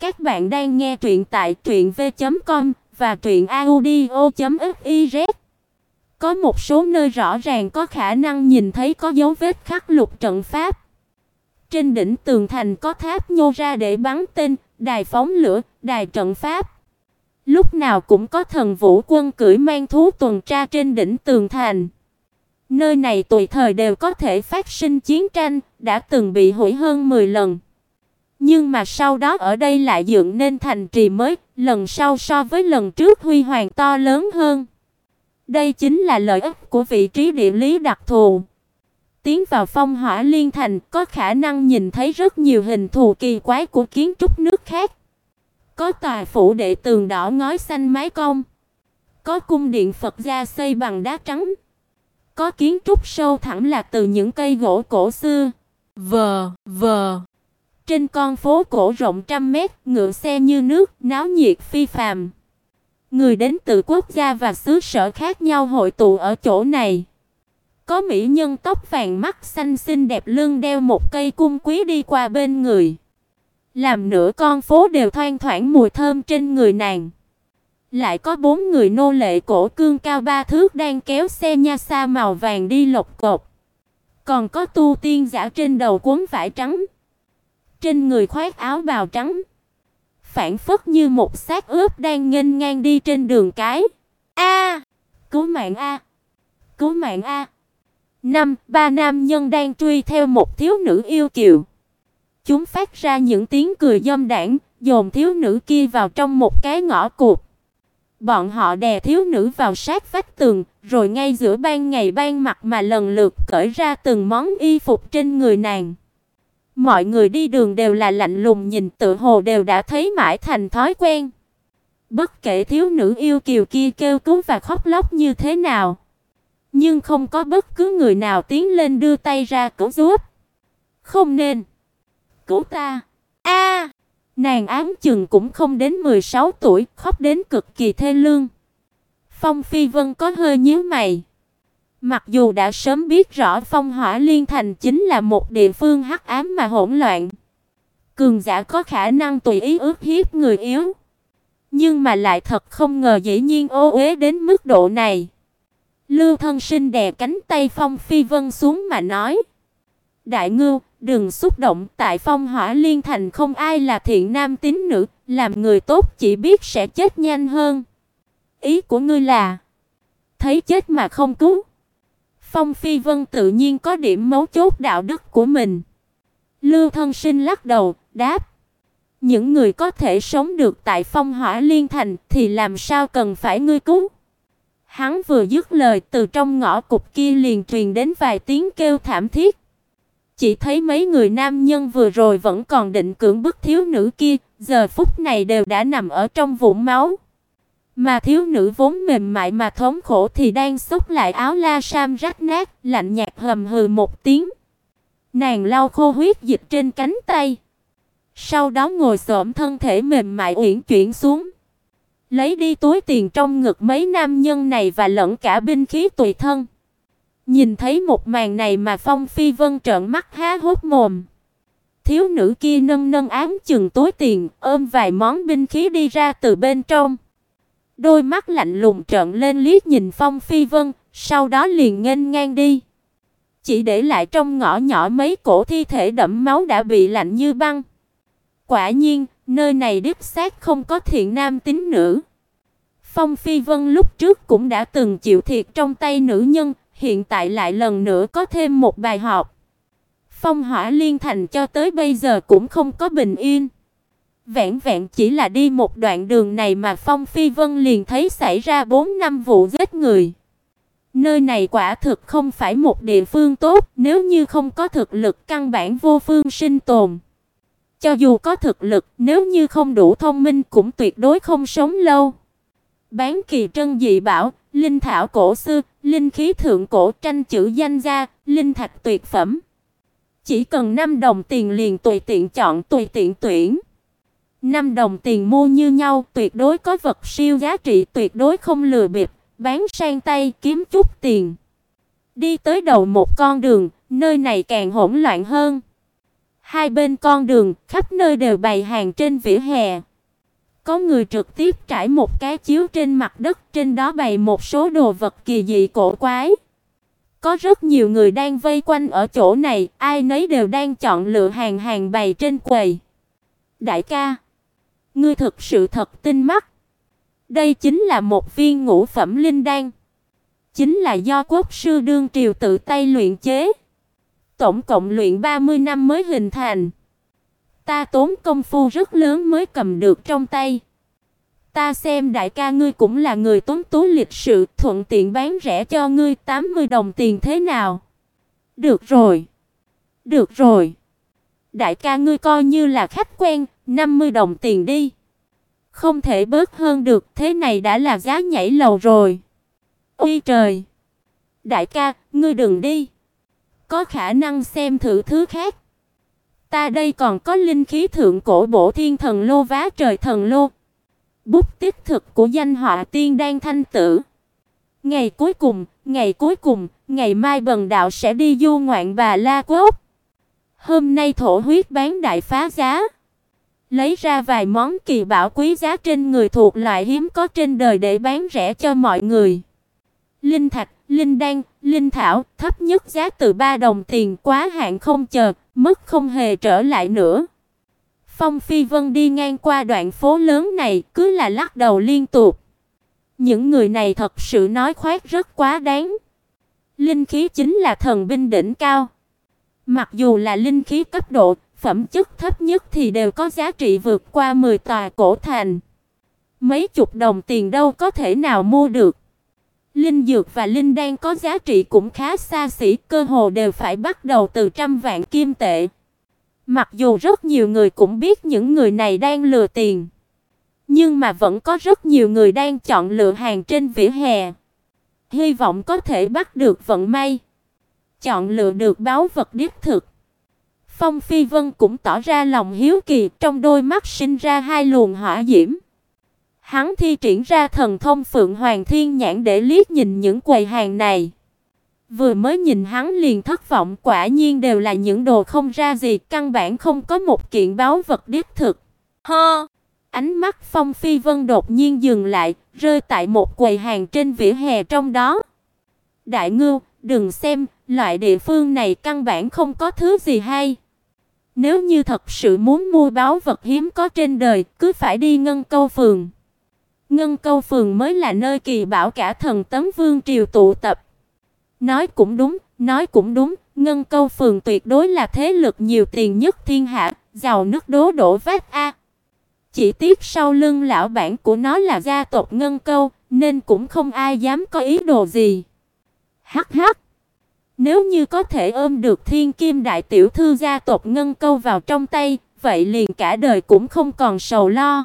Các bạn đang nghe truyện tại truyệnv.com và truyệnaudio.fiz. Có một số nơi rõ ràng có khả năng nhìn thấy có dấu vết khắc lục trận pháp. Trên đỉnh tường thành có tháp nhô ra để bắn tên, đài phóng lửa, đài trận pháp. Lúc nào cũng có thần vũ quân cưỡi mang thú tuần tra trên đỉnh tường thành. Nơi này tùy thời đều có thể phát sinh chiến tranh, đã từng bị hủy hơn 10 lần. Nhưng mà sau đó ở đây lại dựng nên thành trì mới, lần sau so với lần trước huy hoàng to lớn hơn. Đây chính là lợi ích của vị trí địa lý đặc thù. Tiến vào Phong Hỏa Liên Thành, có khả năng nhìn thấy rất nhiều hình thù kỳ quái của kiến trúc nước khác. Có tòa phủ đệ tường đỏ ngói xanh mái cong, có cung điện Phật gia xây bằng đá trắng, có kiến trúc sâu thẳm là từ những cây gỗ cổ xưa. Vờ, vờ. Trên con phố cổ rộng trăm mét, ngựa xe như nước, náo nhiệt phi phàm. Người đến từ quốc gia và xứ sở khác nhau hội tụ ở chỗ này. Có mỹ nhân tóc vàng mắt xanh xinh đẹp lưng đeo một cây cung quý đi qua bên người. Làm nửa con phố đều thoang thoảng mùi thơm trên người nàng. Lại có bốn người nô lệ cổ cương cao ba thước đang kéo xe nha sa màu vàng đi lộc cột. Còn có tu tiên giả trên đầu cuốn vải trắng. Trên người khoác áo bào trắng. Phản phất như một xác ướp đang nghênh ngang đi trên đường cái. A! cứu mạng a! Cứu mạng a! Năm, ba nam nhân đang truy theo một thiếu nữ yêu kiều. Chúng phát ra những tiếng cười dâm đãng, dồn thiếu nữ kia vào trong một cái ngõ cụt. Bọn họ đè thiếu nữ vào sát vách tường, rồi ngay giữa ban ngày ban mặt mà lần lượt cởi ra từng món y phục trên người nàng. Mọi người đi đường đều là lạnh lùng nhìn tự hồ đều đã thấy mãi thành thói quen. Bất kể thiếu nữ yêu kiều kia kêu cứu và khóc lóc như thế nào, nhưng không có bất cứ người nào tiến lên đưa tay ra cứu giúp. Không nên. Cứu ta. A! nàng ám chừng cũng không đến 16 tuổi, khóc đến cực kỳ thê lương. Phong Phi Vân có hơi nhíu mày. Mặc dù đã sớm biết rõ Phong Hỏa Liên Thành chính là một địa phương hắc ám mà hỗn loạn, cường giả có khả năng tùy ý ức hiếp người yếu, nhưng mà lại thật không ngờ dĩ nhiên ô uế đến mức độ này. Lưu Thân Sinh đè cánh tay Phong Phi Vân xuống mà nói: "Đại ngưu, đừng xúc động, tại Phong Hỏa Liên Thành không ai là thiện nam tín nữ, làm người tốt chỉ biết sẽ chết nhanh hơn." Ý của ngươi là thấy chết mà không cứu? Phong Phi Vân tự nhiên có điểm mấu chốt đạo đức của mình. Lưu Thân Sinh lắc đầu, đáp: "Những người có thể sống được tại Phong Hỏa Liên Thành thì làm sao cần phải ngươi cứu?" Hắn vừa dứt lời, từ trong ngõ cụt kia liền truyền đến vài tiếng kêu thảm thiết. Chỉ thấy mấy người nam nhân vừa rồi vẫn còn định cưỡng bức thiếu nữ kia, giờ phút này đều đã nằm ở trong vũng máu. Mà thiếu nữ vốn mềm mại mà thống khổ thì đang xốc lại áo la sam rách nát, lạnh nhạt hầm hừ một tiếng. Nàng lau khô huyết dịch trên cánh tay, sau đó ngồi xổm thân thể mềm mại uyển chuyển xuống, lấy đi túi tiền trong ngực mấy nam nhân này và lẫn cả binh khí tùy thân. Nhìn thấy một màn này mà Phong Phi Vân trợn mắt há hốc mồm. Thiếu nữ kia nâng nâng ám chừng túi tiền, ôm vài món binh khí đi ra từ bên trong. Đôi mắt lạnh lùng trợn lên liếc nhìn Phong Phi Vân, sau đó liền nghênh ngang đi. Chỉ để lại trong ngõ nhỏ mấy cổ thi thể đẫm máu đã bị lạnh như băng. Quả nhiên, nơi này đích xác không có thiện nam tín nữ. Phong Phi Vân lúc trước cũng đã từng chịu thiệt trong tay nữ nhân, hiện tại lại lần nữa có thêm một bài học. Phong Hỏa Liên Thành cho tới bây giờ cũng không có bình yên. Vẹn vẹn chỉ là đi một đoạn đường này mà Phong Phi Vân liền thấy xảy ra 4 năm vụ giết người. Nơi này quả thực không phải một địa phương tốt, nếu như không có thực lực căn bản vô phương sinh tồn. Cho dù có thực lực, nếu như không đủ thông minh cũng tuyệt đối không sống lâu. Bán kỳ trân dị bảo, linh thảo cổ xưa, linh khí thượng cổ tranh chữ danh gia, linh thạch tuyệt phẩm. Chỉ cần 5 đồng tiền liền tùy tiện chọn tùy tiện tuyển. Năm đồng tiền mua như nhau, tuyệt đối có vật siêu giá trị, tuyệt đối không lừa bịp, bán sang tay kiếm chút tiền. Đi tới đầu một con đường, nơi này càng hỗn loạn hơn. Hai bên con đường, khắp nơi đều bày hàng trên vỉa hè. Có người trực tiếp trải một cái chiếu trên mặt đất, trên đó bày một số đồ vật kỳ dị cổ quái. Có rất nhiều người đang vây quanh ở chỗ này, ai nấy đều đang chọn lựa hàng hàng bày trên quầy. Đại ca, ngươi thực sự thật tinh mắt. Đây chính là một viên ngũ phẩm linh đan, chính là do quốc sư đương triều tự tay luyện chế. Tổng cộng luyện 30 năm mới hình thành. Ta tốn công phu rất lớn mới cầm được trong tay. Ta xem đại ca ngươi cũng là người tốn tú lịch sự, thuận tiện bán rẻ cho ngươi 80 đồng tiền thế nào? Được rồi. Được rồi. Đại ca ngươi coi như là khách quen, 50 đồng tiền đi. Không thể bớt hơn được, thế này đã là giá nhảy lầu rồi. Ôi trời. Đại ca, ngươi đừng đi. Có khả năng xem thử thứ khác. Ta đây còn có linh khí thượng cổ bổ thiên thần lô vá trời thần lô. Bút tích thực của danh họa tiên đan thanh tử. Ngày cuối cùng, ngày cuối cùng, ngày mai bần đạo sẽ đi du ngoạn bà La Quốc. Hôm nay thổ huyết bán đại phá giá. Lấy ra vài món kỳ bảo quý giá trên người thuộc loại hiếm có trên đời để bán rẻ cho mọi người. Linh thạch, linh đan, linh thảo, thấp nhất giá từ 3 đồng tiền, quá hạn không chờ, mất không hề trở lại nữa. Phong Phi Vân đi ngang qua đoạn phố lớn này, cứ là lắc đầu liên tục. Những người này thật sự nói khoác rất quá đáng. Linh khí chính là thần binh đỉnh cao. Mặc dù là linh khí cấp độ, phẩm chất thấp nhất thì đều có giá trị vượt qua 10 tòa cổ thành. Mấy chục đồng tiền đâu có thể nào mua được. Linh dược và linh đan có giá trị cũng khá xa xỉ, cơ hồ đều phải bắt đầu từ trăm vạn kim tệ. Mặc dù rất nhiều người cũng biết những người này đang lừa tiền, nhưng mà vẫn có rất nhiều người đang chọn lựa hàng trên vỉa hè, hy vọng có thể bắt được vận may, chọn lựa được báu vật đích thực. Phong Phi Vân cũng tỏ ra lòng hiếu kỳ, trong đôi mắt sinh ra hai luồng hỏa diễm. Hắn thi triển ra thần thông Phượng Hoàng Thiên Nhãn để liếc nhìn những quầy hàng này. Vừa mới nhìn hắn liền thất vọng, quả nhiên đều là những đồ không ra gì, căn bản không có một kiện báo vật đích thực. Hơ. Ánh mắt Phong Phi Vân đột nhiên dừng lại, rơi tại một quầy hàng trên vỉa hè trong đó. Đại ngưu, đừng xem, loại địa phương này căn bản không có thứ gì hay. Nếu như thật sự muốn mua báo vật hiếm có trên đời, cứ phải đi Ngân Câu phường. Ngân Câu phường mới là nơi kỳ bảo cả thần tấm vương triều tụ tập. Nói cũng đúng, nói cũng đúng, Ngân Câu phường tuyệt đối là thế lực nhiều tiền nhất thiên hạ, giàu nước đố đổ vách a. Chỉ tiếc sau lưng lão bản của nó là gia tộc Ngân Câu, nên cũng không ai dám có ý đồ gì. Hắc hắc. Nếu như có thể ôm được Thiên Kim đại tiểu thư gia tộc Ngân Câu vào trong tay, vậy liền cả đời cũng không còn sầu lo.